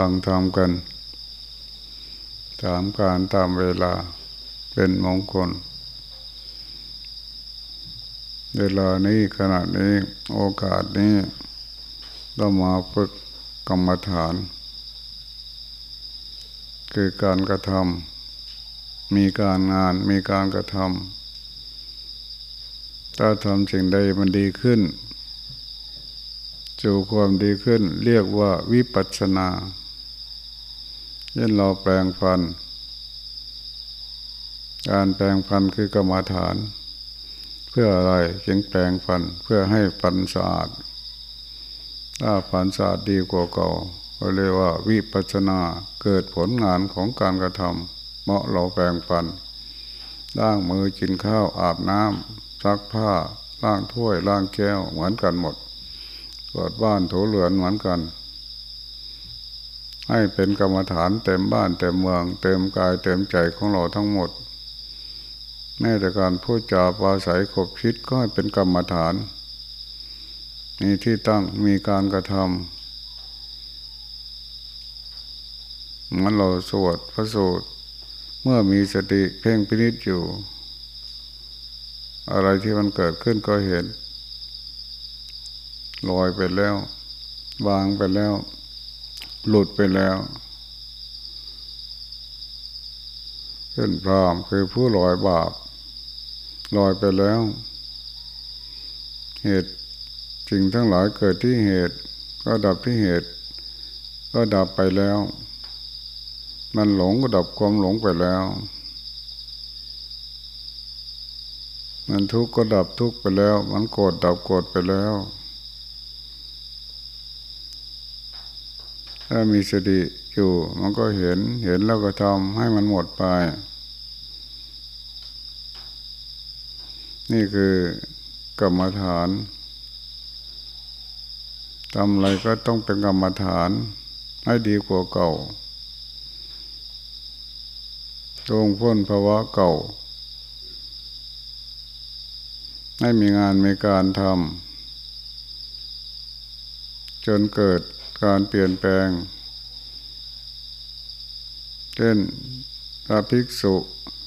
ฟังทำกันถามการตามเวลาเป็นมงคล เวลานี้ขณะนี้โอกาสนี้เรามาฝึกกรรมฐาน คือการกระทำมีการงานมีการกระทำถ้าทำสิ่งใดมันดีขึ้น จูความดีขึ้น เรียกว่าวิปัสสนา เช่นเราแปลงฟัน การแปลงฟันคือกรรมฐาน เพื่ออะไรจึงแปลงฟันเพื่อให้ฟันสะอาด ถ้าฟันสะอาดดีกว่าเก่าก็เรียกว่าวิปัสนาเกิดผลงานของการกระทำเมาะเราแปลงฟันล้างมือกินข้าวอาบน้ำซักผ้าล้างถ้วยล้างแก้วเหมือนกันหมดกวดบ้านถูเรือนเหมือนกัน ให้เป็นกรรมฐานเต็มบ้านเต็มเมือง เต็มกายเต็มใจของเราทั้งหมดแม้แต่การพูดจาปาศัยขบคิดก็ให้เป็นกรรมฐานมีที่ตั้งมีการกระทำมันเราสวดพระสูตรเมื่อมีสติเพ่งพินิจอยู่ อะไรที่มันเกิดขึ้นก็เห็นลอยไปแล้ว วางไปแล้ว หลุดไปแล้วเช่นพรามคือผู้ลอยบาปลอยไปแล้ว เหตุจริงทั้งหลายเกิดที่เหตุ ก็ดับที่เหตุ ก็ดับไปแล้ว มันหลงก็ดับความหลงไปแล้ว มันทุกข์ก็ดับทุกข์ไปแล้ว มันโกรธดับโกรธไปแล้ว ถ้ามีสติอยู่ มันก็เห็นเห็นแล้วก็ทำให้มันหมดไป นี่คือกรรมฐานทำอะไรก็ต้องเป็นกรรมฐานให้ดีกว่าเก่าตรงพ้นภาวะเก่า ให้มีงานมีการทำจนเกิด การเปลี่ยนแปลง เช่นพระภิกษุ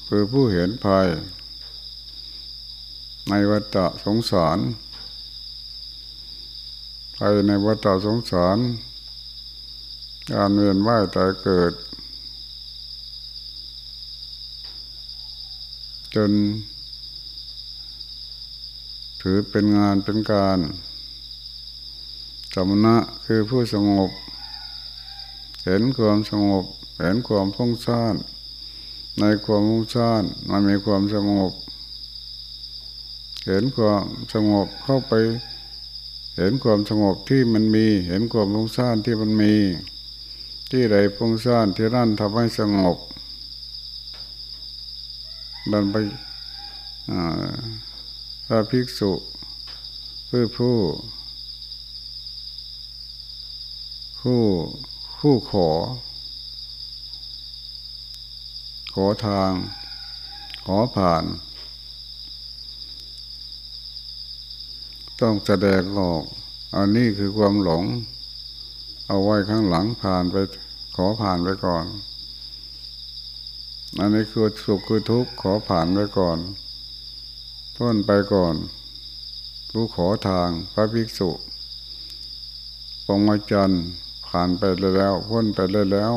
คือผู้เห็นภัย ในวัฏสงสารภัยในวัฏสงสาร การเวียนว่ายตายเกิด จน ถือเป็นงานเป็นการ มณะคือผู้สงบ เห็นความสงบ เห็นความพุ่งซ่านในความพุ่งซ่านมันมีความสงบ เห็นความสงบเข้าไป เห็นความสงบที่มันมี เห็นความพุ่งซ่านที่มันมี ที่ใดพุ่งซ่านที่นั่นทำให้สงบบันไปพระภิกษุเพื่อผู้ ผู้ผู้ขอ ขอทาง ขอผ่าน ต้องแสดงออก อันนี้คือความหลง เอาไว้ข้างหลังผ่านไป ขอผ่านไปก่อน อันนี้คือสุขคือทุกข์ขอผ่านไปก่อนพ้นไปก่อนผู้ขอทางพระภิกษุปองมาจันทร์ ผ่านไปแล้วพ้นไปแล้ว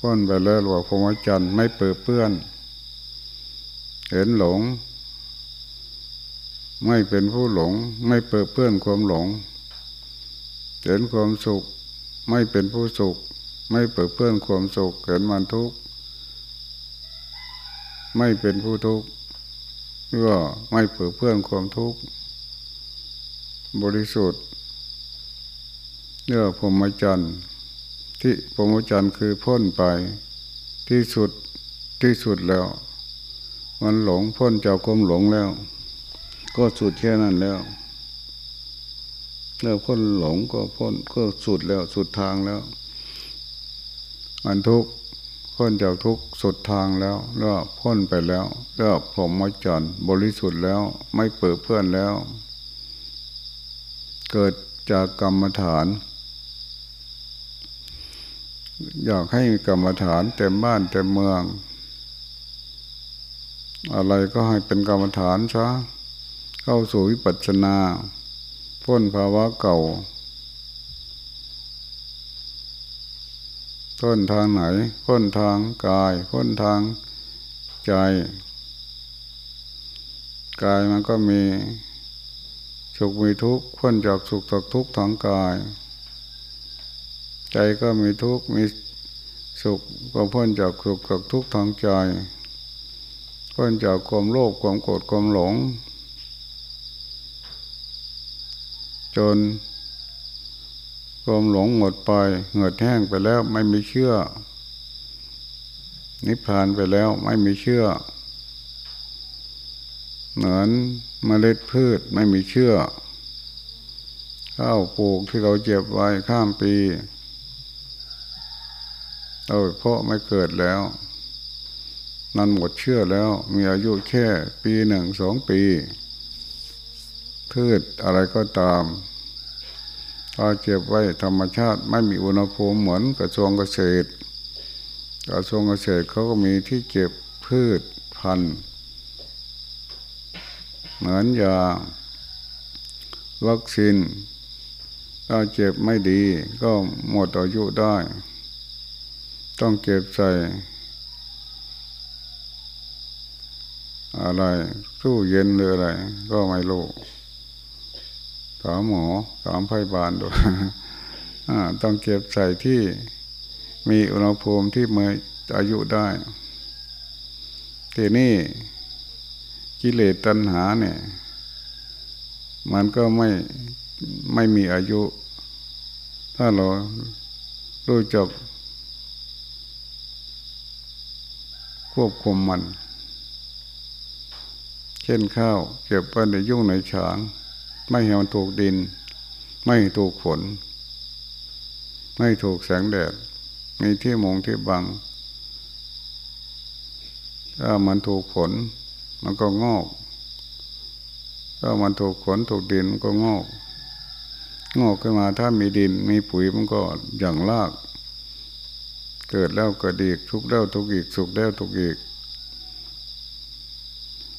พ้นไปแล้วหลวงพรหมจันทร์ไม่เปื้อเปื้อน เห็นหลง ไม่เป็นผู้หลง ไม่เปื้อเปื้อนความหลง เห็นความสุข ไม่เป็นผู้สุข ไม่เปื้อเปื้อนความสุข เห็นมันทุกข์ไม่เป็นผู้ทุกข์ก็ไม่เปื้อเปื้อนความทุกข์บริสุทธิ์ เรียกพรหมจรรย์ที่พรหมจรรย์คือพ้นไปที่สุดที่สุดแล้ว มันหลงพ้นจากความหลงแล้ว ก็สุดแค่นั้นแล้วแล้วพ้นหลงก็พ้นก็สุดแล้วสุดทางแล้วมันทุกพ้นจากทุกสุดทางแล้วแล้วพ้นไปแล้วแล้วพรหมจรรย์บริสุทธิ์แล้วไม่เปิดเพื่อนแล้ว เกิดจากกรรมฐาน อยากให้กรรมฐานเต็มบ้านเต็มเมือง อะไรก็ให้เป็นกรรมฐานซะเข้าสู่วิปัสสนา พ้นภาวะเก่า พ้นทางไหน พ้นทางกาย พ้นทางใจ กายมันก็มีสุขมีทุกข์พ้นจากสุขจากทุกข์ทางกาย ใจก็มีทุกข์มีสุขก็พ้นจากสุขจากทุกข์ทางใจพ้นจากความโลภความโกรธความหลง จนความหลงหมดไปเหือดแห้งไปแล้วไม่มีเชื่อ นิพพานไปแล้วไม่มีเชื่อ เหมือนเมล็ดพืชไม่มีเชื่อข้าวปลูกที่เราเจ็บไว้ข้ามปี เอาเพราะไม่เกิดแล้ว นั่นหมดเชื่อแล้ว มีอายุแค่ปีหนึ่งสองปีพืชอะไรก็ตามถ้าเจ็บไว้ธรรมชาติไม่มีอุณหภูมิเหมือนกระทรวงเกษตรกระทรวงเกษตรเขาก็มีที่เก็บพืชพันธุ์เหมือนยาวัคซีนถ้าเจ็บไม่ดีก็หมดอายุได้ ต้องเก็บใส่อะไรสู้เย็นหรืออะไร ก็ไม่รู้ถามหมอถามพยาบาลดูต้องเก็บใส่ที่มีอุณหภูมิที่เมื่ออายุได้ ทีนี้กิเลสตัณหาเนี่ย มันก็ไม่ไม่มีอายุ ถ้าเรารู้จัก ควบคุมมัน เช่นข้าวเก็บไว้ในยุ่งในฉาง ไม่ให้มันถูกดิน ไม่ถูกฝน ไม่ถูกแสงแดดมีที่มงที่บัง ถ้ามันถูกฝนมันก็งอก ถ้ามันถูกฝนถูกดินมันก็งอก งอกขึ้นมาถ้ามีดินมีปุ๋ยมันก็อย่างลาก เกิดแล้วก็ดีทุกแล้วทุกอีกสุกแล้วทุกอีก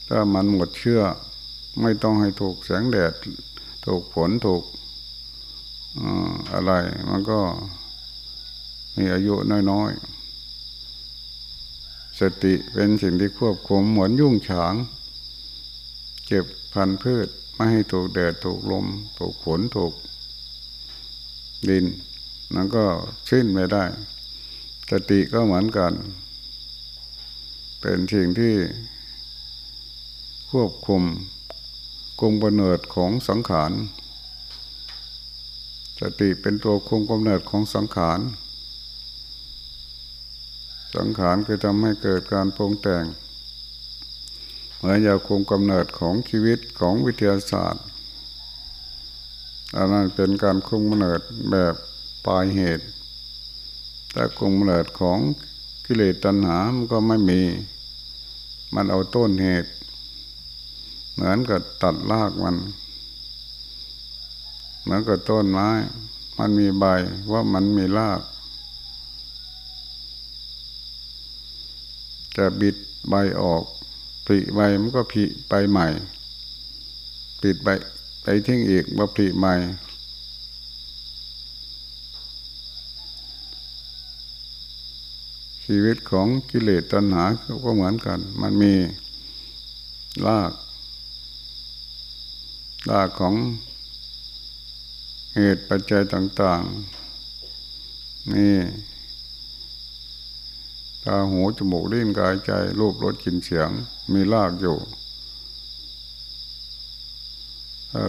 ถ้ามันหมดเชื่อ ไม่ต้องให้ถูกแสงแดด ถูกฝนถูกอะไร มันก็มีอายุน้อยๆ สติเป็นสิ่งที่ควบคุมเหมือนยุ่งฉาง เก็บพันธุ์พืชไม่ให้ถูกแดดถูกลม ถูกฝนถูกดิน มันก็สิ้นไม่ได้ สติก็เหมือนกัน เป็นสิ่งที่ควบคุมคุมกำเนิดของสังขาร สติเป็นตัวคุมกำเนิดของสังขาร สังขารคือทำให้เกิดการปรุงแต่ง เหมือนยาคุมกำเนิดของชีวิตของวิทยาศาสตร์อันนั้นเป็นการคุมกำเนิดแบบปลายเหตุ แต่คุมเนิดของกิเลสตัณหา มันก็ไม่มี มันเอาต้นเหตุ เหมือนกับตัดรากมัน เหมือนกับต้นไม้ มันมีใบว่ามันมีราก จะบิดใบออกผลิใบมันก็ผลิใบใหม่ปิดใบไปทิ้งอีกว่าผลิใหม่ ชีวิตของกิเลสตัณหาก็เหมือนกัน มันมีรากรากของเหตุปัจจัยต่างๆ นี่ตาหูจมูกลิ้นกายใจ รูปรสกลิ่นเสียง มีรากอยู่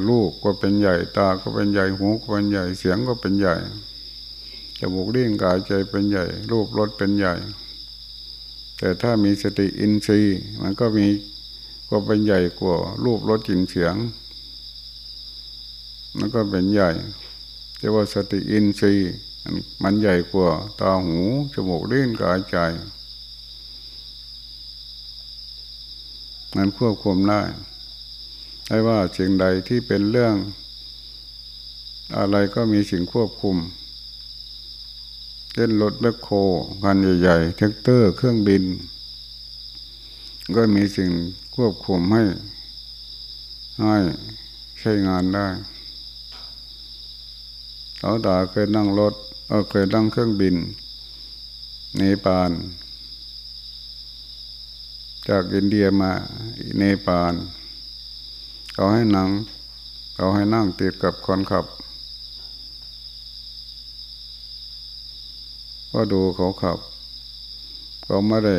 ลูกก็เป็นใหญ่ ตาก็เป็นใหญ่ หูก็เป็นใหญ่ เสียงก็เป็นใหญ่ จมูกเลิ้นกายใจเป็นใหญ่ รูปรสเป็นใหญ่ แต่ถ้ามีสติอินทรีย์มันก็มีก็เป็นใหญ่กว่ารูปรสกลิ่นเสียงมันก็เป็นใหญ่แต่ว่าสติอินทรีย์มันใหญ่กว่าตาหูจมูกลิ้นกายใจมันควบคุมได้ได้ว่าสิ่งใดที่เป็นเรื่อง อะไรก็มีสิ่งควบคุม เช่นรถแบคโคคันใหญ่ๆแทรกเตอร์เครื่องบิน ก็มีสิ่งควบคุมให้ ให้ใช้งานได้เขาตาเคยนั่งรถเออเคยนั่งเครื่องบินเนปาลจากอินเดียมาเนปาลเขาให้นั่งเขาให้นั่งติดกับคนขับ ก็ดูเขาขับเขาไม่ได้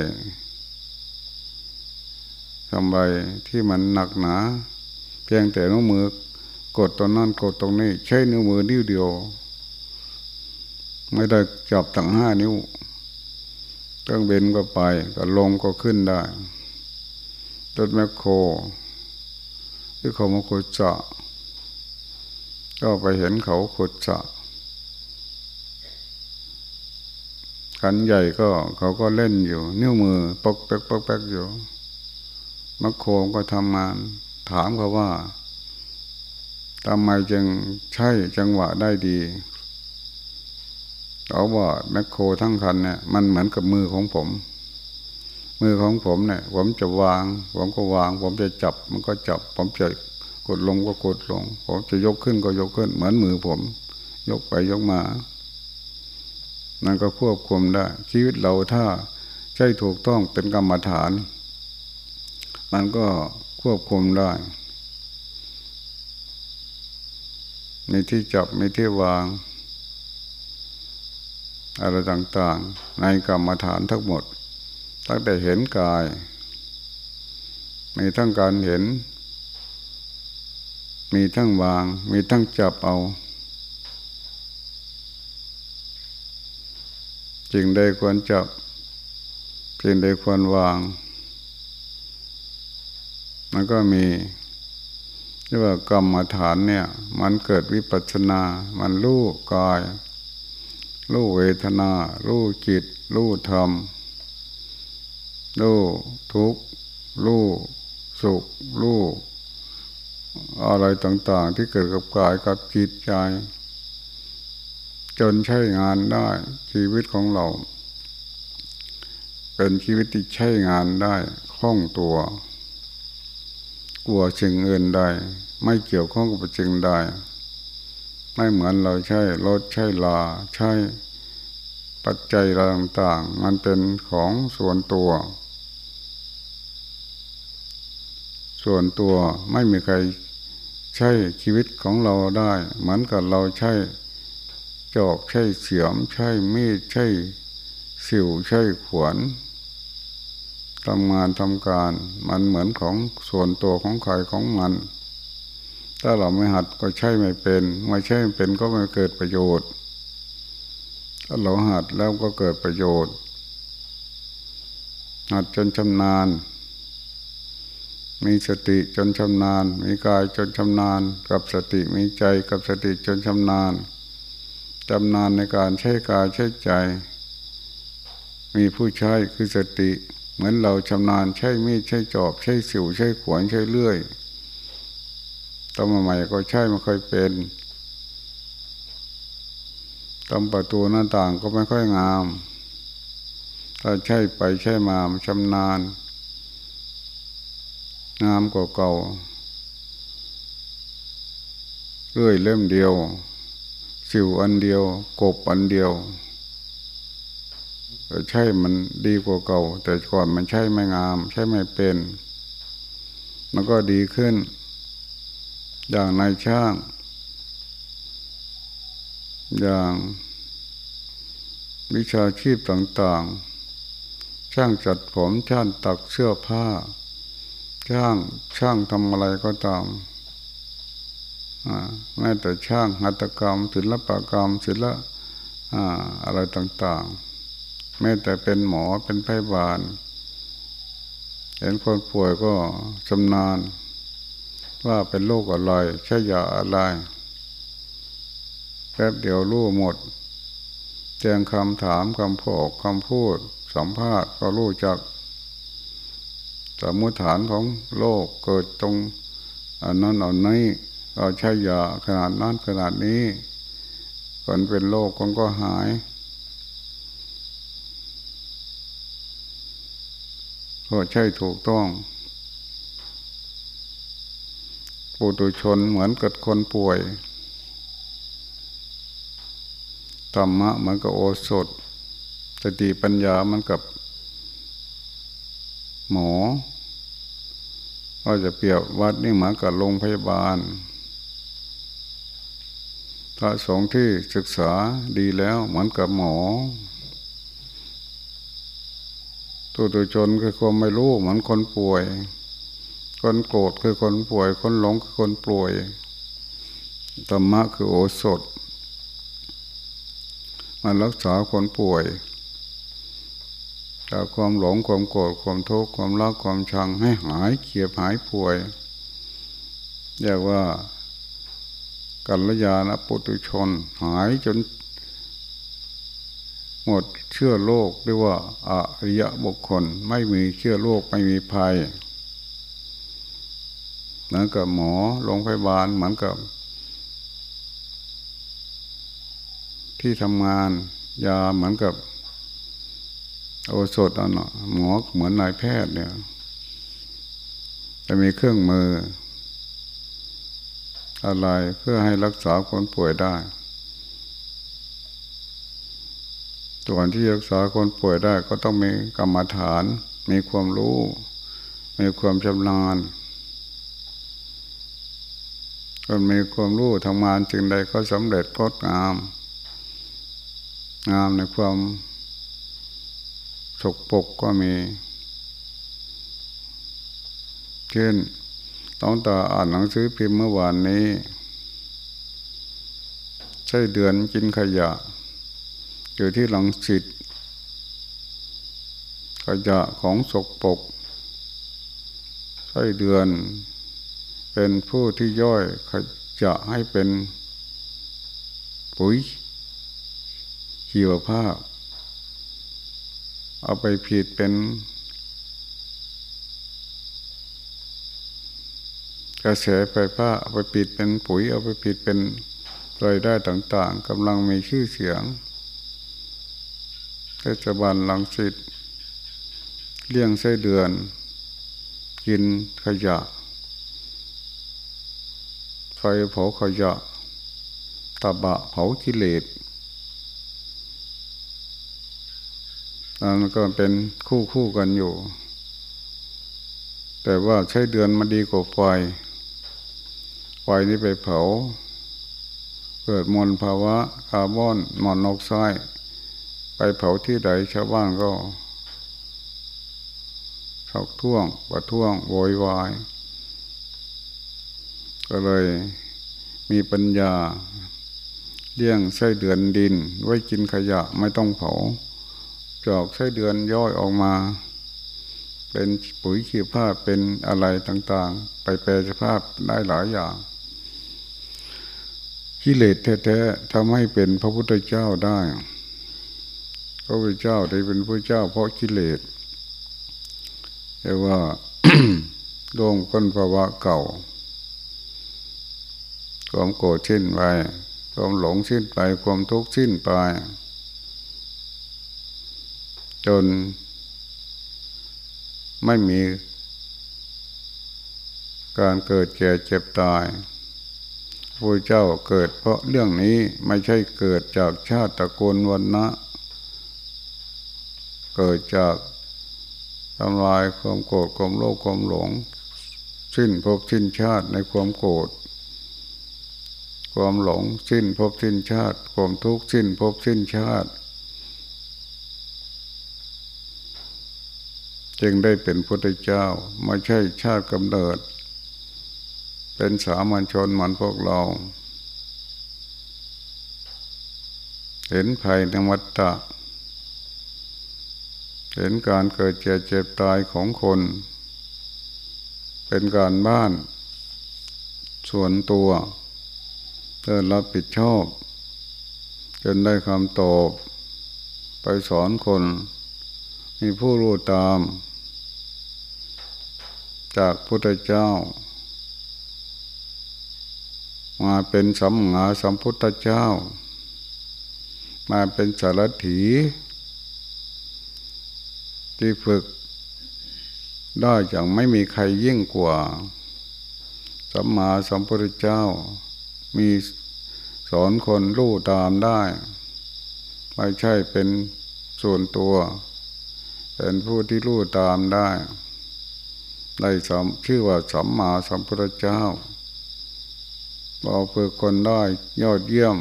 ทำไรที่มันหนักหนา เพียงแต่นิ้วมือกดตรงนั้นกดตรงนี้ ใช้นิ้วมือนิ้วเดียว ไม่ได้จับตั้งห้านิ้วเครื่องบินก็ไปก็ลงก็ขึ้นได้รถแมคโครที่เขามาขุดเจาะก็ไปเห็นเขาขุดเจาะ ขันใหญ่ก็เขาก็เล่นอยู่ นิ้วมือปกแป๊กปกแป๊กอยู่มัคโคก็ทำงาน ถามเขาว่าทำไมจึงใช่จังหวะได้ดีเขาบอกแมคโครทั้งคันเนี่ยมันเหมือนกับมือของผม มือของผมเนี่ย ผมจะวาง ผมก็วาง ผมจะจับ มันก็จับ ผมจะกดลงก็กดลง ผมจะยกขึ้นก็ยกขึ้น เหมือนมือผม ยกไปยกมา นั่นก็ควบคุมได้ ชีวิตเราถ้าใช่ถูกต้องเป็นกรรมฐาน มันก็ควบคุมได้ มีที่จับมีที่วาง อะไรต่างๆ ในกรรมฐานทั้งหมด ตั้งแต่เห็นกาย มีทั้งการเห็น มีทั้งวาง มีทั้งจับเอา จิงใดควรจับจริงใดควรวาง มันก็มีเรียกว่ากรรมฐานเนี่ย มันเกิดวิปัสนา มันรู้กาย รู้เวทนา รู้จิต รู้ธรรม รู้ทุกข์ รู้สุข รู้อะไรต่าง ๆ ที่เกิดกับกายกับจิตใจ จนใช้งานได้ ชีวิตของเรา เป็นชีวิตที่ใช้งานได้คล่องตัว กลัวสิ่งอื่นได้ไม่เกี่ยวข้องกับสิ่งใดไม่เหมือนเราใช้รถใช้ลาใช้ปัจจัยต่างๆ มันเป็นของส่วนตัว ส่วนตัวไม่มีใครใช้ชีวิตของเราได้ เหมือนกับเราใช้ จอบใช่เสียมใช่มีดใช่สิวใช่ขวนทำงานทำการ มันเหมือนของส่วนตัวของใครของมัน ถ้าเราไม่หัดก็ใช่ไม่เป็นไม่ใช่ไม่เป็นก็ไม่เกิดประโยชน์ ถ้าเราหัดแล้วก็เกิดประโยชน์ หัดจนชำนาญ มีสติจนชำนาญ มีกายจนชำนาญ กับสติมีใจกับสติจนชำนาญ จำนานในการใช้กายใช้ใจ มีผู้ใช้คือสติ เหมือนเราชำนาญใช้มีดใช้จอบ ใช้สิวใช้ขวานใช้เลื่อยตอนใหม่ก็ใช้ไม่ค่อยเป็นตำประตูหน้าต่างก็ไม่ค่อยงาม ถ้าใช้ไปใช้มาชำนาญ งามกว่าเก่าเลื่อยเล่มเดียว สิวอันเดียว กบอันเดียวใช่มันดีกว่าเก่า แต่ก่อนมันใช่ไม่งาม ใช่ไม่เป็น มันก็ดีขึ้น อย่างนายช่าง อย่างวิชาชีพต่างๆ ช่างจัดผมช่างตักเสื้อผ้า ช่างช่างทำอะไรก็ตาม แม้แต่ช่างหัตถกรรม ศิลปกรรม ศิลปอะไรต่างๆ แม้แต่เป็นหมอเป็นพยาบาล เห็นคนป่วยก็ชำนาญ ว่าเป็นโรคอะไรใช้ยาอะไรแป๊บเดียวรู้หมดแจ้งคำถามคำพอกคำพูด สัมภาษณ์ก็รู้จักสมมติฐานของโลกเกิดตรงอันนั้นอันนี้ เราใช้ยาขนาดนั้นขนาดนี้คนเป็นโรคคนก็หาย ก็ใช่ถูกต้องปุถุชนเหมือนเกิดคนป่วยธรรมะมันก็โอสถสติปัญญามันกับ หมอ ก็จะเปรียบวัดนี่เหมือนกับโรงพยาบาล พระสงฆ์ที่ศึกษาดีแล้วเหมือนกับหมอตัวตัวชนคือความไม่รู้เหมือนคนป่วย คนโกรธคือคนป่วย คนหลงคือคนป่วยธรรมะคือโอสถมารักษาคนป่วยจากความหลงความโกรธความทุกข์ความรักความชังให้หายเกียบหายป่วยเรียกว่า กัลยาณปุตุชน หายจน หมดเชื่อโลกเรียกว่าอริยบุคคลไม่มีเชื่อโลกไม่มีภัยเหมือนกับหมอโรงพยาบาลเหมือนกับ ที่ทำงานยาเหมือนกับโอสถอะเนาะหมอเหมือนนายแพทย์เนี่ยจะมีเครื่องมือ อะไรเพื่อให้รักษาคนป่วยได้ตัวนที่รักษาคนป่วยได้ก็ต้องมีกรรมฐาน มีความรู้ มีความชำนาญคนมีความรู้ทำงานจึงใดก็สำเร็จก็งาม งามในความสกปกก็มี เช่น ต้องตาอ่านหนังสือพิมพ์เมื่อวานนี้ ใช่เดือนกินขยะ อยู่ที่หลังสิทธิ์ขยะของสกปกใช่เดือน เป็นผู้ที่ย่อยขยะให้เป็นปุ๋ยชีวภาพ เอาไปผิดเป็น กระแสไฟฟ้าเอาไปปิดเป็นปุ๋ยเอาไปปิดเป็นรายได้ต่างๆกำลังมีชื่อเสียงเทศบาลลังสิตเลี้ยงไส้เดือน กินขยะ ไฟเผาขยะตะบะเผากิเลสมันก็เป็นคู่คู่กันอยู่ แต่ว่าใช้เดือนมาดีกว่าไฟ นี้ไปเผา เกิดมลภาวะคาร์บอนมอนอกไซด์ไปเผาที่ใดชาวบ้านก็ชักท่วงประท่วงโวยวาย ก็เลยมีปัญญาเลี้ยงไส้เดือนดิน ไว้กินขยะไม่ต้องเผา จอกไส้เดือนย่อยออกมา เป็นปุ๋ยขีภาเป็นอะไรต่างๆ ไปแปลสภาพได้หลายอย่าง กิเลสแท้ๆทำให้เป็นพระพุทธเจ้าได้ พระพุทธเจ้าได้เป็นพระเจ้า เพราะกิเลสแต่ว่าดวงคนภาวะเก่าความโกรธสิ้นไปความหลงสิ้นไปความทุกข์สิ้นไป จนไม่มีการเกิดแก่เจ็บตาย พระเจ้าเกิด เพราะเรื่องนี้ไม่ใช่เกิดจากชาติตระกูลวันนะ เกิดจากทำลายความโกรธความโลภความหลง สิ้นภพสิ้นชาติในความโกรธความหลงสิ้นภพสิ้นชาติ ความทุกข์สิ้นภพสิ้นชาติ จึงได้เป็นพุทธเจ้าไม่ใช่ชาติกำเนิด เป็นสามัญชนเหมือนพวกเรา เห็นภัยในวัฏฏะเห็นการเกิดเจ็บเจ็บตายของคน เป็นการบ้าน ส่วนตัวเพื่อรับผิดชอบ จนได้คำตอบ ไปสอนคน มีผู้รู้ตาม จากพุทธเจ้า มาเป็นสัมมาสัมพุทธเจ้า มาเป็นสารถีที่ฝึกได้อย่างไม่มีใครยิ่งกว่า สัมมาสัมพุทธเจ้า มีสอนคนรู้ตามได้ ไม่ใช่เป็นส่วนตัว เป็นผู้ที่รู้ตามได้ ได้ชื่อว่าสัมมาสัมพุทธเจ้า เราเพื่อคนได้ยอดเยี่ยม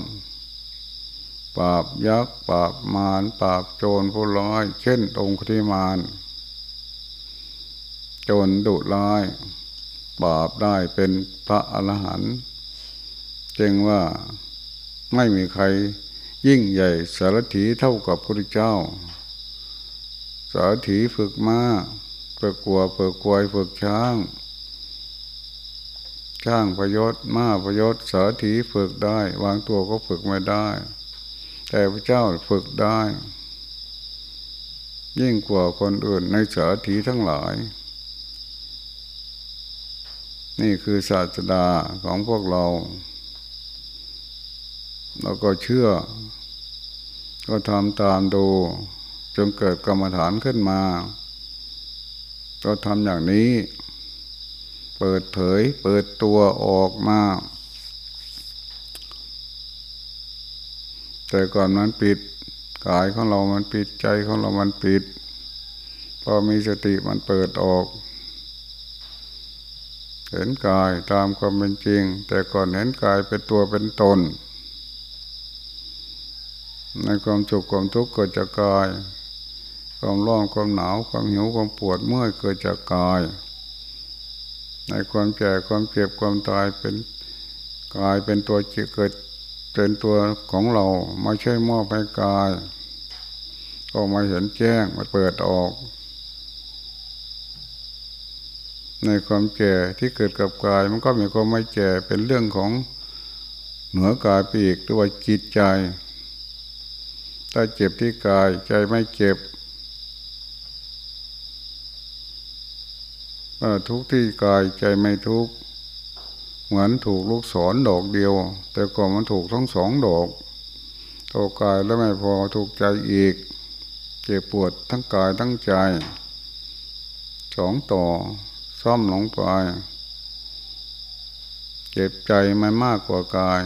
ปราบยักษ์ปราบมารปราบโจรผู้ร้าย เช่นองคุธิมารโจรดุร้ายบาปได้เป็นพระอรหันต์จึงว่าไม่มีใครยิ่งใหญ่สารถีเท่ากับพระเจ้า สารถีฝึกมาฝึกกัวฝึกควายฝึกช้าง ช้างประยศม้าประยศสารถีฝึกได้ วางตัวก็ฝึกไม่ได้ แต่พระเจ้าฝึกได้ ยิ่งกว่าคนอื่นในสารถีทั้งหลาย นี่คือศาสดาของพวกเรา เราก็เชื่อ ก็ทำตามดู จนเกิดกรรมฐานขึ้นมา ก็ทำอย่างนี้ เปิดเผย เปิดตัวออกมา แต่ก่อนมันปิด กายของเรามันปิดใจของเรามันปิด พอมีสติมันเปิดออก เห็นกายตามความเป็นจริง แต่ก่อนเห็นกายเป็นตัวเป็นตน ในความสุขความทุกข์เกิดจากกาย ความร้อนความหนาวความหิวความปวดเมื่อยเกิดจากกาย ในความแก่ความเจ็บความตายเป็นกายเป็นตัวเกิดเป็นตัวของเราไม่ใช่มอบให้กาย ก็มาเห็นแจ้งมาเปิดออก ในความแก่ที่เกิดกับกายมันก็มีความไม่แก่เป็นเรื่องของเหนือกายปีกหรือว่าจิตใจ ถ้าเจ็บที่กายใจไม่เจ็บ ทุกที่กายใจไม่ทุกเหมือนถูกลูกศรดอกเดียว แต่ก่อนมันถูกทั้งสองดอกตัวกายแล้วไม่พอถูกใจอีก เจ็บปวดทั้งกายทั้งใจสองต่อซ่อมลงไปเจ็บใจมันมากกว่ากาย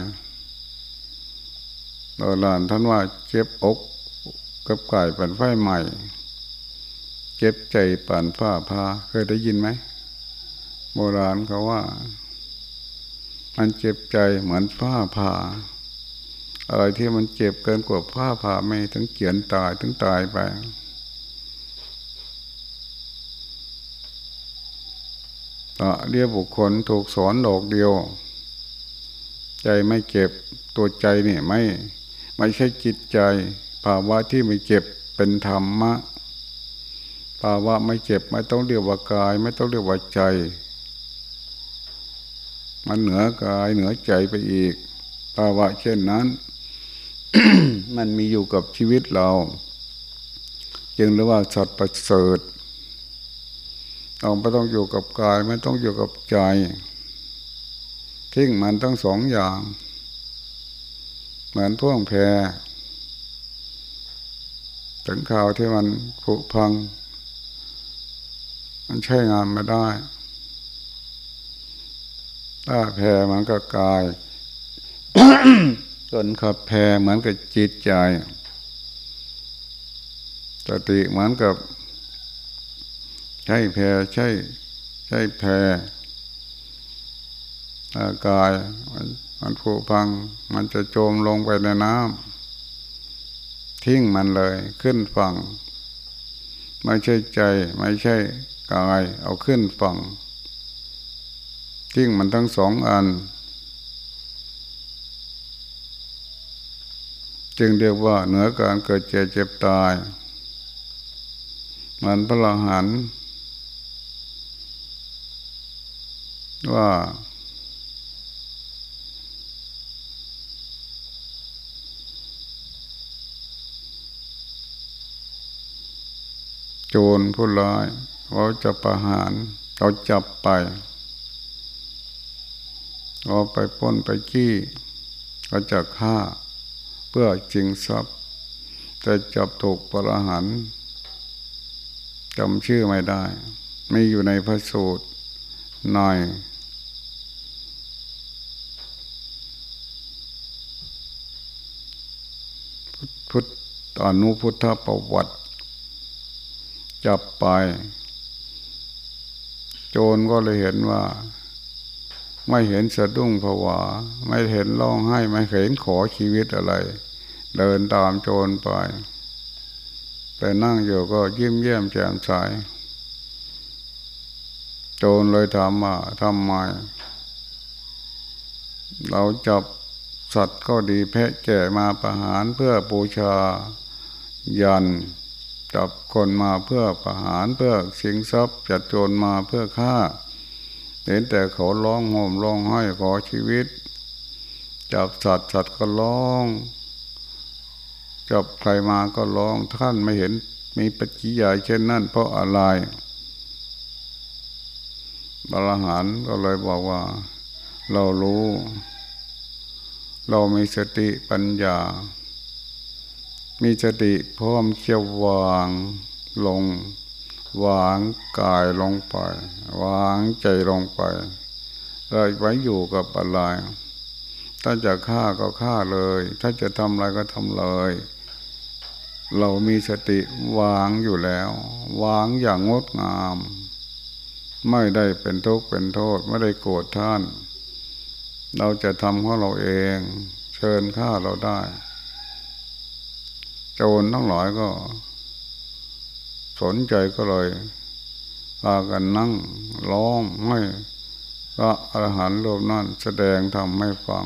โบราณท่านว่าเจ็บอกกับกายเป็นไฟใหม่ จ็บใจปั่นฝ้าพาเคยได้ยินไหม โบราณเขาว่า มันเจ็บใจเหมือนฝ้าผ่า อะไรที่มันเจ็บเกินกว่าผ้าผ่าไม่ถึงเกียนตายถึงตายไปอะเรียบุคคลถูกสอนดอกเดียว ใจไม่เจ็บตัวใจนี่ไม่ ไม่ใช่จิตใจ ภาวะที่ไม่เจ็บเป็นธรรมะ ภาวะไม่เจ็บไม่ต้องเรียกว่ากาย ไม่ต้องเรียกว่าใจ มันเหนือกายเหนือใจไปอีก ภาวะเช่นนั้น มันมีอยู่กับชีวิตเรา จึงเรียกว่าสัตว์ประเสริฐเราไม่ต้องอยู่กับกายไม่ต้องอยู่กับใจทิ้งมันทั้งสองอย่าง เหมือนพ่วงแพรถึงข่าวที่มันผุพัง มันใช้งานไม่ได้ ถ้าแพรมันก็กายจนขับแพรเหมือนกับจิตใจ สติเหมือนกับ ใช้แพรใช้ใช้แพรอากายมันมันผุพัง มันจะโจมลงไปในน้ำทิ้งมันเลยขึ้นฝั่ง ไม่ใช่ใจ ไม่ใช่ กายเอาขึ้นฝั่งทิ้งมันทั้งสองอัน จึงเรียกว่าเหนือการเกิดเจ็บเจ็บตายมันพลังหันว่าโจรผู้ร้าย เขาจะประหารเขาจับไปเอาไปป้นไปขี้เขาจะฆ่าเพื่อจริงทรัพย์ แต่จับถูกประหารจำชื่อไม่ได้ ไมีอยู่ในพระสูตรหน่อยพุทธอนุพุทธประวัติ จับไป โจรก็เลยเห็นว่า ไม่เห็นสะดุ้งผวา ไม่เห็นร้องไห้ ไม่เห็นขอชีวิตอะไร เดินตามโจรไป แต่นั่งอยู่ก็ยิ้มเยี่ยมแจ่มใสโจรเลยถามว่าทำไม เราจับสัตว์ก็ดีแพะแก่มาประหารเพื่อบูชายัน จับคนมาเพื่อประหารเพื่อสิงทรัพย์จัดโจรมาเพื่อฆ่า เห็นแต่เขาร้องโหมร้องไห้ขอชีวิต จับสัตว์สัตว์ก็ร้อง จับใครมาก็ร้องท่านไม่เห็นมีปฏิยายเช่นนั้นเพราะอะไรบาลหานก็เลยบอกว่า เรารู้ เรามีสติปัญญา มีสติพร้อมเชี่ยววางลง วางกายลงไป วางใจลงไปเลยไว้อยู่กับอะไร ถ้าจะฆ่าก็ฆ่าเลย ถ้าจะทำอะไรก็ทำเลย เรามีสติวางอยู่แล้ว วางอย่างงดงาม ไม่ได้เป็นทุกข์เป็นโทษ ไม่ได้โกรธท่าน เราจะทำของเราเอง เชิญข้าเราได้ โจรทั้งหลายก็ สนใจก็เลยพากันนั่งร้องให้พระอรหันต์รูปนั้นแสดงทำให้ฟัง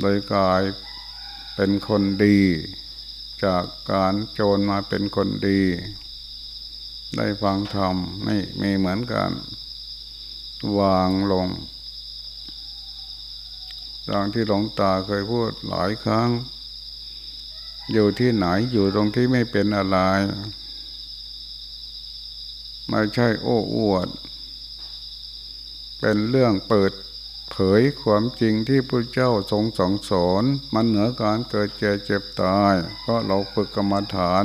โดยกายเป็นคนดี จากการโจรมาเป็นคนดี ได้ฟังธรรมนี่มีเหมือนกัน วางลงดังที่หลวงตาเคยพูดหลายครั้ง อยู่ที่ไหนอยู่ตรงที่ไม่เป็นอะไรไม่ใช่โอ้อวด เป็นเรื่องเปิดเผยความจริงที่พระเจ้าทรงสองสอนมันเหนือการเกิดเจ็บเจ็บตาย เพราะเราฝึกกรรมฐาน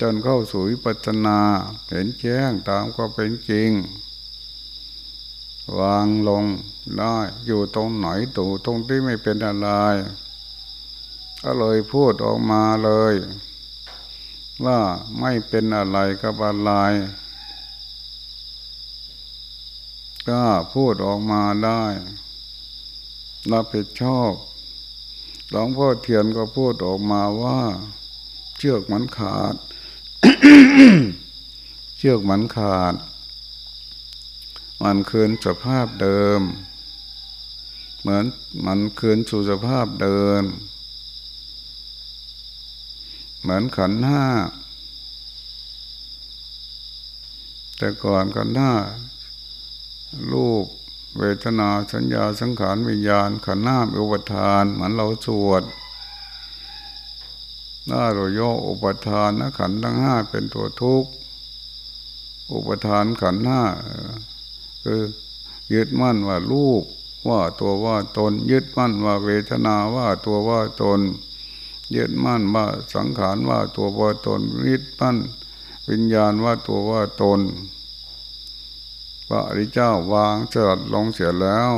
จนเข้าสู่วิปัสนา เห็นแจ้งตามก็เป็นจริง วางลงได้อยู่ตรงไหนตู่ตรงที่ไม่เป็นอะไร ก็เลยพูดออกมาเลย ว่าไม่เป็นอะไรกับอะไรก็พูดออกมาได้รับผิดชอบหลวงพ่อเทียนก็พูดออกมาว่า เชือกมันขาด เชือกมันขาด มันคืนสภาพเดิม เหมือนมันคืนสู่สภาพเดิม เหมือนขันห้า แต่ก่อนขันห้ารูปเวทนาสัญญาสังขารวิญญาณ ขันห้าอุปทานเหมือนเราสวดหน้าโรโยอุปทานนะขันทั้งห้าเป็นตัวทุกข์อุปทานขันห้าคือยึดมั่นว่ารูปว่าตัวว่าตน ยึดมั่นว่าเวทนาว่าตัวว่าตน ยึดมั่นว่าสังขารว่าตัวว่าตนยึดมั่นวิญญาณว่าตัวว่าตนพระอริเจ้าวางสลัดลงเสียแล้ว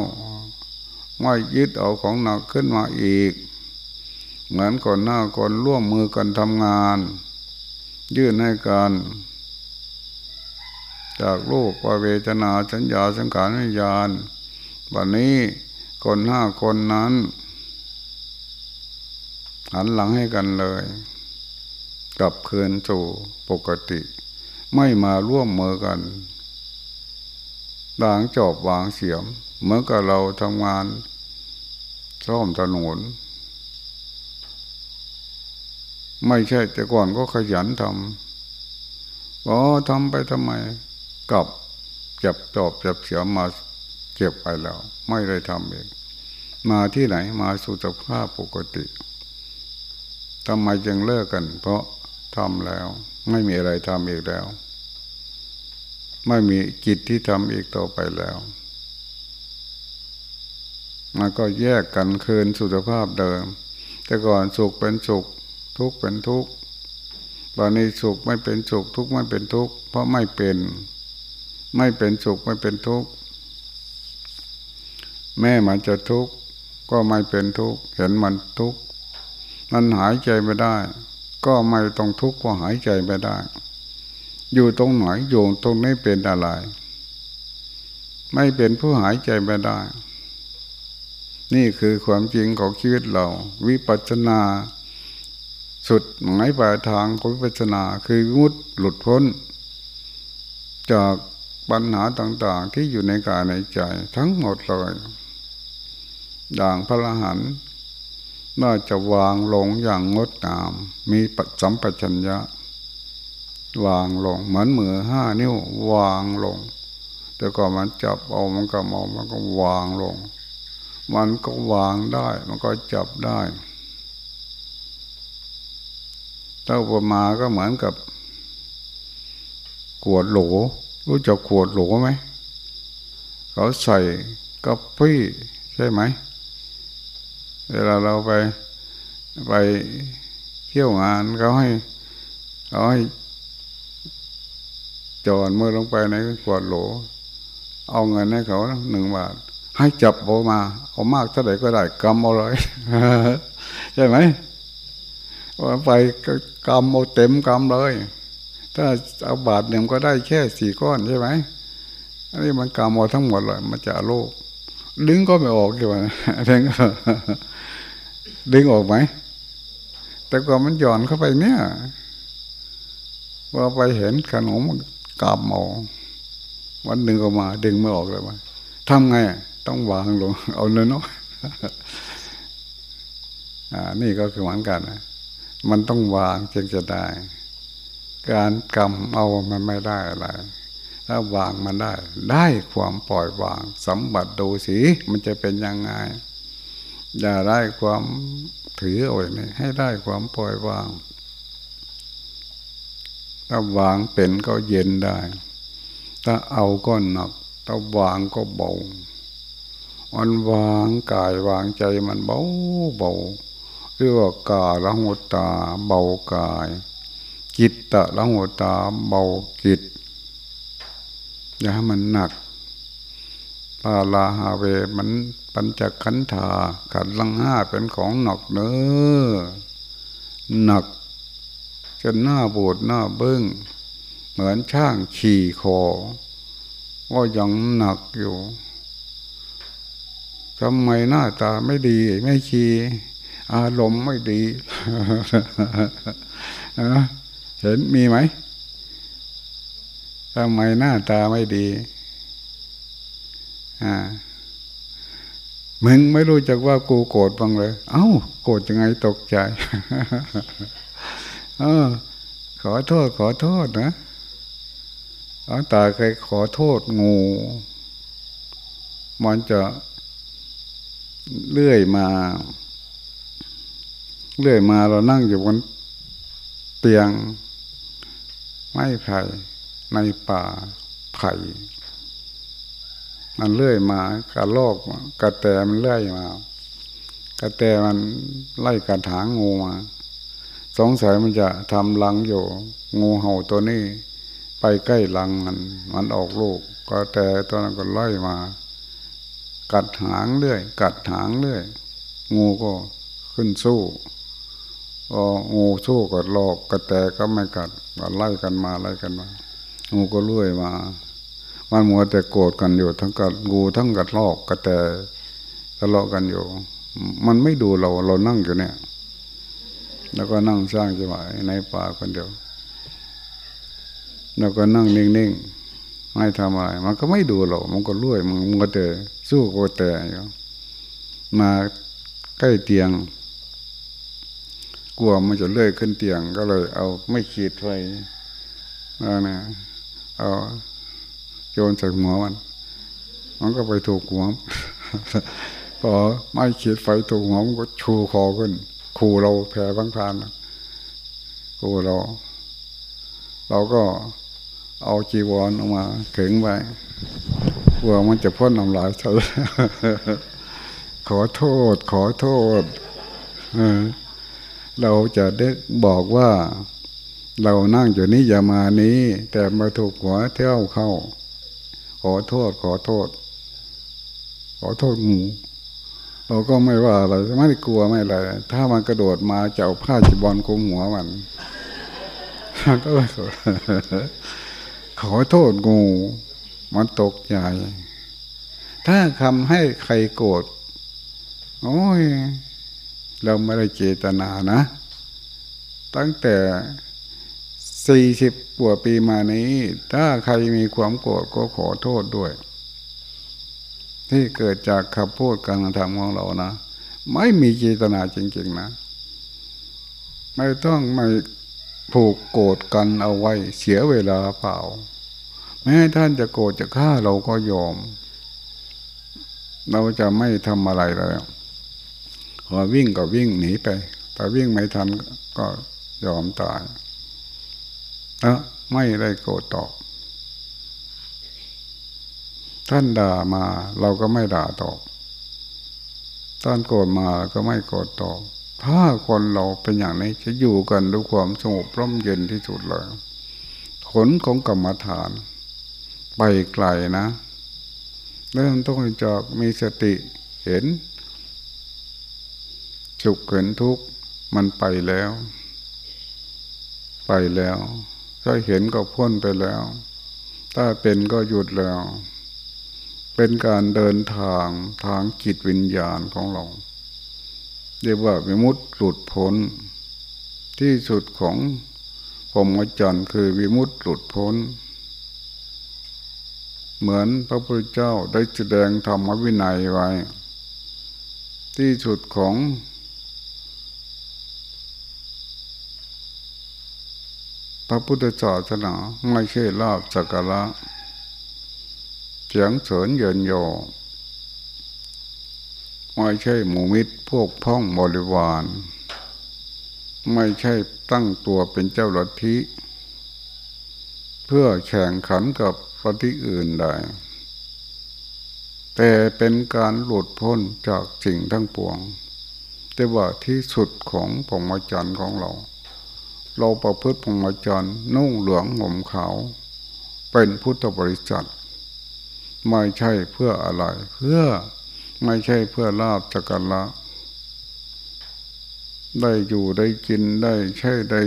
ไม่ยึดเอาของหนักขึ้นมาอีก เหมือนคนหน้าคนร่วมมือกันทำงาน ยื่นให้กันจากโลกวาเวทนาสัญญาสังขารวิญญาณวันนี้คนห้าคนนั้น หันหลังให้กันเลย กลับคืนสู่ปกติ ไม่มาร่วมมือกันดางจอบวางเสียมเมื่อกับเราทำงานซ่อมถนนไม่ใช่แต่ก่อนก็ขยันทำอ๋อทำไปทำไมกลับจับจอบจับเสียมาเก็บไปแล้ว ไม่ได้ทำเองมาที่ไหนมาสู่สภาพปกติ ทำไมจึงเลิกกัน เพราะทำแล้ว ไม่มีอะไรทำอีกแล้ว ไม่มีกิจที่ทำอีกต่อไปแล้วมันก็แยกกันคืนสุขภาพเดิม แต่ก่อนสุขเป็นสุข ทุกข์เป็นทุกข์ตอนนี้สุขไม่เป็นสุขทุกข์ไม่เป็นทุกข์เพราะไม่เป็น ไม่เป็นสุขไม่เป็นทุกข์แม่มันจะทุกข์ก็ไม่เป็นทุกข์เห็นมันทุกข์ มันหายใจไม่ได้ ก็ไม่ต้องทุกข์เพราะหายใจไม่ได้ อยู่ตรงไหนอยู่ตรงนี้เป็นอะไร ไม่เป็นผู้หายใจไม่ได้ นี่คือความจริงของชีวิตเรา วิปัสสนาสุดหมายปลายทางของวิปัสสนาคือมุดหลุดพ้น จากปัญหาต่างๆ ที่อยู่ในกายในใจทั้งหมดเลยอย่างพระรหันต์ น่าจะวางลงอย่างงดงาม มีปัจสัมปชัญญะ วางลงเหมือนมือห้านิ้ว วางลง แต่ก็มันจับเอามันก็มองมันก็วางลง มันก็วางได้ มันก็จับได้ถ้าอุปมาก็เหมือนกับ ขวดโหล รู้จักขวดโหลไหมเขาใส่กับพี่ใช่ไหม เวลาเราไปไปเที่ยวงานเขาให้เขาให้จอดมือลงไปในขวดโหล เอาเงินให้เขาหนึ่งบาท ให้จับโอมาเอามากเท่าไหร่ก็ได้กำเอาเลยใช่ไหมว่าไปกำเอาเต็มกำเลย ถ้าเอาบาทหนึ่งก็ได้แค่สี่ก้อนใช่ไหมอันนี้มันกำเอาทั้งหมดเลย มันจะโลกดึงก็ไม่ออกใช่ไหมดึง ดึงออกไหม แต่ก่อนมันหย่อนเข้าไปเนี่ยว่าไปเห็นขนมกาบเมาวันหนึ่งก็มา ดึงไม่ออกเลยว่าทำไง ต้องวางลง เอาเลยเนาะอ่า นี่ก็คือเหมือนกันนะมันต้องวางจึงจะได้ การกำเอามันไม่ได้อะไรถ้าวางมันได้ ได้ความปล่อยวางสัมบัติดูสิมันจะเป็นยังไง อย่าได้ความถือเอาไว้นี่ให้ได้ความปล่อยวาง ถ้าวางเป็นก็เย็นได้ ถ้าเอาก็หนัก ถ้าวางก็เบามันวางกายวางใจมันเบาเบาเรียกว่ากาละหุตาเบากาย จิตตะละหุตาเบาจิตอย่าให้มันหนัก ปาลาฮาเวมันปัญจขันธาขันลังห้าเป็นของหนักเนอหนักจนหน้าบูดหน้าเบิ้งเหมือนช่างขี่คอว่ายังหนักอยู่ทำไมหน้าตาไม่ดี ไม่ขี่อารมณ์ไม่ดีเห็นมีไหมทำไมหน้าตาไม่ดี อ่ามึงไม่รู้จักว่ากูโกรธบ้างเลย เอา้า โกรธยังไงตกใจ เออ ขอโทษ ขอโทษนะอาตาเคยขอโทษงู มันจะเลื่อยมา เลื่อยมาเรานั่งอยู่บนเตียง ไม้ไผ่ในป่าไผ่ มันเลื่อยมากระลอกกระแตมันเลื่อยมากระแตมันไล่กระถางงูมาสงสัยมันจะทำรังอยู่ งูเห่าตัวนี้ ไปใกล้รังมัน มันออกลูกกระแตตัวนั้นก็ไล่มา กัดหางเลื่อย กัดหางเลื่อย งูก็ขึ้นสู้พองูสู้ก็หลอกกระแตก็ไม่กัดก็ไล่กันมาไล่กันมางูก็เลื่อยมา มันมัวแต่โกรธกันอยู่ทั้งกัดงูทั้งกัดลอกกระแต่ทะเลาะกันอยู่ มันไม่ดูเราเรานั่งอยู่เนี่ย แล้วก็นั่งสร้างจังหวะในป่าคนเดียว แล้วก็นั่งนิ่งๆไม่ทำอะไร มันก็ไม่ดูเรา มันก็ลุ่ยมันมัวแต่สู้โกแต่อยู่มาใกล้เตียง กลัวมันจะเลื่อยขึ้นเตียงก็เลย เอาไม่ขีดไฟเอาเนี่ยเอา โยนใส่หัวมัน มันก็ไปถูกหัวพอไม่ขีดไฟถูกหัวมันก็ชูคอขึ้นขู่เราแผ่บางพานขู่เรา เราก็เอาจีวรออกมาเข่งไปกลัวมันจะพ่นน้ำลายใส่ขอโทษ ขอโทษเราจะได้บอกว่า เรานั่งอยู่นี้อย่ามานี้ แต่มาถูกหัวเที่ยวเข้า ขอโทษ ขอโทษ ขอโทษงูเราก็ไม่ว่าอะไรไม่ได้กลัวไม่อะไรถ้ามันกระโดดมาจะเอาผ้าจีบอลคุมหัวมันก็เลยขอโทษงู มันตกใจ ถ้าคำให้ใครโกรธโอ้ย เราไม่ได้เจตนานะ ตั้งแต่ สี่สิบกว่าปีมานี้ ถ้าใครมีความโกรธก็ขอโทษด้วย ที่เกิดจากคำพูดการกระทำของเรานะ ไม่มีเจตนาจริง ๆ นะ ไม่ต้องไม่ผูกโกรธกันเอาไว้ เสียเวลาเปล่า แม้ท่านจะโกรธจะฆ่าเราก็ยอม เราจะไม่ทำอะไรแล้วพอวิ่งก็วิ่งหนีไป แต่วิ่งไม่ทันก็ยอมตาย ออไม่ได้โกรธตอบ ท่านด่ามาเราก็ไม่ด่าตอบท่านโกรธมาก็ไม่โกรธตอบ ถ้าคนเราเป็นอย่างนี้จะอยู่กันด้วยความสงบร่มเย็นที่สุดเลยผลของกรรมฐาน ไปไกลนะเริ่มต้องจากมีสติเห็นสุขเห็นทุกข์มันไปแล้ว ไปแล้ว ถ้าเห็นก็พ้นไปแล้ว ถ้าเป็นก็หยุดแล้ว เป็นการเดินทางทางจิตวิญญาณของเราเรียกว่าวิมุตติหลุดพ้น ที่สุดของพรหมจรรย์คือวิมุตติหลุดพ้น เหมือนพระพุทธเจ้าได้แสดงธรรมวินัยไว้ ที่สุดของ พระพุทธศาสนาไม่ใช่ลาบสักการะเสียงเสริญเยินโยไม่ใช่หมูมิตรพวกพ้องบริวาร ไม่ใช่ตั้งตัวเป็นเจ้าลัทธิเพื่อแข่งขันกับลัทธิอื่นใดแต่เป็นการหลุดพ้นจากสิ่งทั้งปวงแต่ว่าที่สุดของพรหมจรรย์ของเรา เราประพฤติพรหมจรรย์นุ่งเหลืองห่มขาว เป็นพุทธบริษัทไม่ใช่เพื่ออะไร เพื่อไม่ใช่เพื่อลาบจักรละได้อยู่ได้กินได้ใช้ได้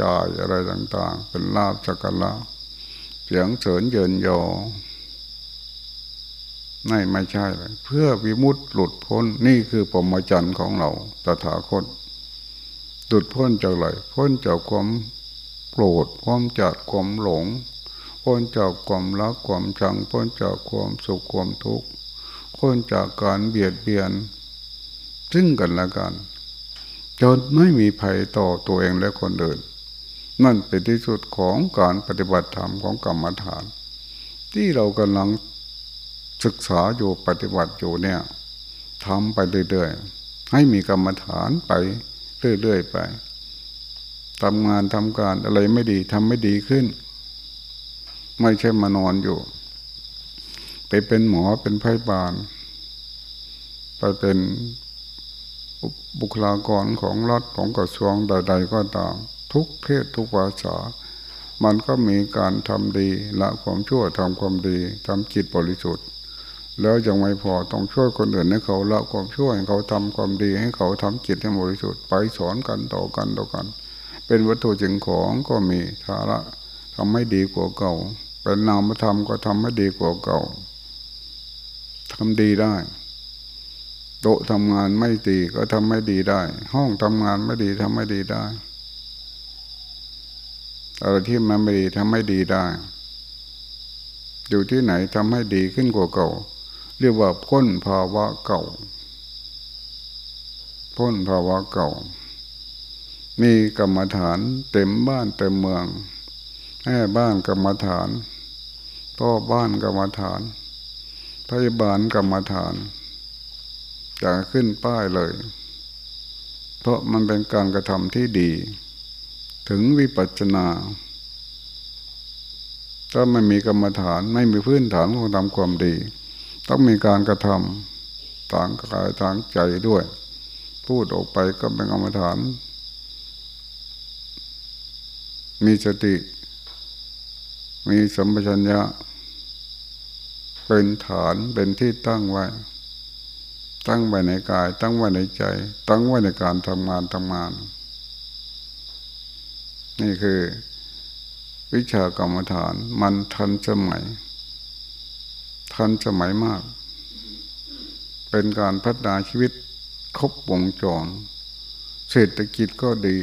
จ่ายอะไรต่าง ๆ เป็นลาบจักรละเสียงเสริญเยินยอไม่ไม่ใช่เลยเพื่อวิมุตต์หลุดพ้นนี่คือปรมจันทร์ของเราตถาคต หลุดพ้นจากอะไรพ้นจากความโกรธพ้นจากความหลง พ้นจากความรักความชัง พ้นจากความสุขความทุกข์พ้นจากการเบียดเบียน ซึ่งกันและกัน จนไม่มีภัยต่อตัวเองและคนอื่น นั่นเป็นที่สุดของการปฏิบัติธรรมของกรรมฐาน ที่เรากำลังศึกษาอยู่ปฏิบัติอยู่เนี่ยทำไปเรื่อยๆให้มีกรรมฐานไป เรื่อยๆไปทำงานทำการอะไรไม่ดีทำไม่ดีขึ้น ไม่ใช่มานอนอยู่ ไปเป็นหมอเป็นพยาบาล ไปเป็นบุคลากรของรัฐของกระทรวงใด ๆ ก็ตาม ทุกเพศทุกภาษา มันก็มีการทำดีละความชั่วทำความดีทำจิตบริสุทธิ์ แล้วยังไม่พอต้องช่วยคนอื่นให้เขาละความช่วยให้เขาทำความดีให้เขาทำจิตให้บริสุทธิ์ไปสอนกันต่อกันต่อกัน เป็นวัตถุสิ่งของก็มีฐาระทำให้ดีกว่าเก่า เป็นนามธรรมก็ทำให้ดีกว่าเก่าทำดีได้ โต๊ะทำงานไม่ดีก็ทำให้ดีได้ ห้องทำงานไม่ดีทำให้ดีได้อะไรที่มันไม่ดีทำให้ดีได้ อยู่ที่ไหนทำให้ดีขึ้นกว่าเก่า เรียกว่าพ้นภาวะเก่า พ้นภาวะเก่า มีกรรมฐานเต็มบ้านเต็มเมืองแม่บ้านกรรมฐานพ่อบ้านกรรมฐานพยาบาลกรรมฐานจะขึ้นป้ายเลย เพราะมันเป็นการกระทำที่ดี ถึงวิปัสสนา ถ้าไม่มีกรรมฐานไม่มีพื้นฐานของทำความดี ต้องมีการกระทำทางกายทางใจด้วย พูดออกไปก็เป็นกรรมฐาน มีสติ มีสัมปชัญญะ เป็นฐานเป็นที่ตั้งไว้ ตั้งไว้ในกาย ตั้งไว้ในใจ ตั้งไว้ในการทำงานทำงาน นี่คือ วิชากรรมฐานมันทันสมัย ทันสมัยมาก เป็นการพัฒนาชีวิตครบวงจร เศรษฐกิจก็ดี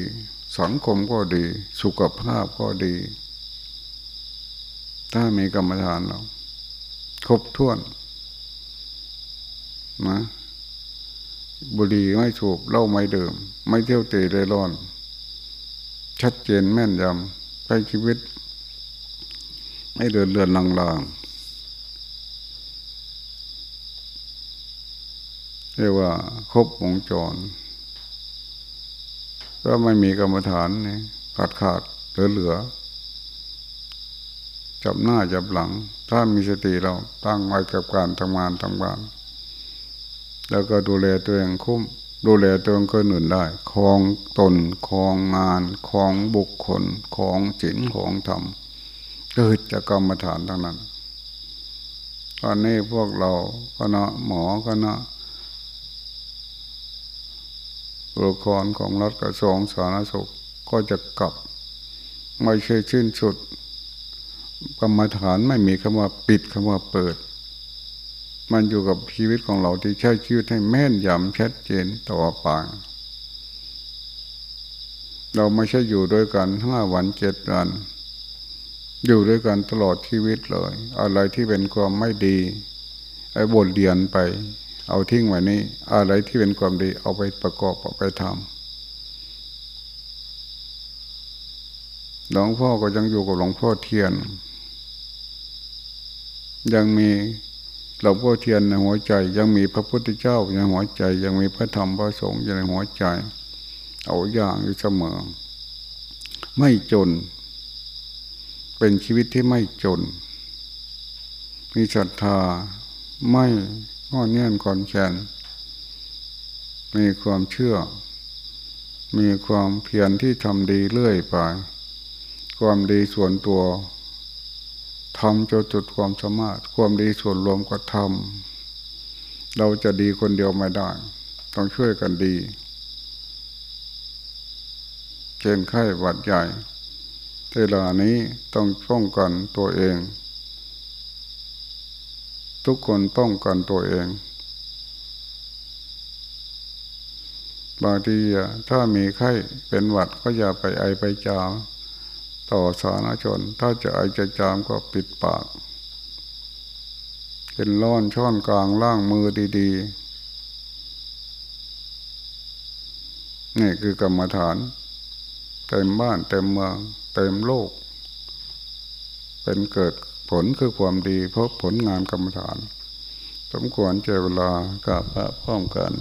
สังคมก็ดี สุขภาพก็ดี ถ้ามีกรรมฐานเราครบถ้วนนะบุหรี่ไม่สูบเหล้าไม่เดิม ไม่เที่ยวเตะเลยร้อน ชัดเจนแม่นยำใช้ชีวิต ไม่เดินเรือนลางๆ เรียกว่าครบวงจรก็ไม่มีกรรมฐานนี่ขาดขาดเหลือเหลือจับหน้าจับหลัง ถ้ามีสติเราตั้งไว้กับการทำงานทำงาน แล้วก็ดูแลตัวเองคุ้ม ดูแลตัวเองก็หนุนได้คลองตนคลองงานคลองบุคคลคลองศีลของธรรมเกิดจากกรรมฐานทั้งนั้นตอนนี้พวกเราคณะหมอคณะ บุคคลของรัฐกระทรวงสาธารณสุขก็จะกลับ ไม่ใช่ชื่นสุดกรรมฐานไม่มีคำว่าปิดคำว่าเปิด มันอยู่กับชีวิตของเราที่ใช้ชีวิตให้แม่นยำชัดเจนต่อไปเราไม่ใช่อยู่ด้วยกันห้าวันเจ็ดวัน อยู่ด้วยกันตลอดชีวิตเลย อะไรที่เป็นความไม่ดีไอ้บทเรียนไป เอาทิ้งไว้นี้ อะไรที่เป็นความดี เอาไปประกอบเอาไปทำหลวงพ่อก็ยังอยู่กับหลวงพ่อเทียน ยังมีหลวงพ่อเทียนในหัวใจ ยังมีพระพุทธเจ้าในหัวใจ ยังมีพระธรรมพระสงฆ์อยู่ในหัวใจ เอาอย่างอยู่เสมอ ไม่จน เป็นชีวิตที่ไม่จน มีศรัทธาไม่ งอนเงียนคอนแขนมีความเชื่อ มีความเพียรที่ทำดีเรื่อยไป ความดีส่วนตัวทำจนจุดความสามารถ ความดีส่วนรวมก็ทำเราจะดีคนเดียวไม่ได้ ต้องช่วยกันดีเช่นไข้หวัดใหญ่เวลานี้ต้องป้องกันตัวเอง ทุกคนป้องกันตัวเอง บางทีถ้ามีไข้เป็นหวัดก็อย่าไปไอไปจามต่อสาธารณชน ถ้าจะไอจะจามก็ปิดปากเป็นร้อนช่อนกลางล่างมือดีๆ นี่คือกรรมฐาน เต็มบ้านเต็มเมือง เต็มโลก เป็นเกิด ลคือความดีเพราะผลงานกรรมฐาน สมควรเจเวลากับพระพร้อมกัน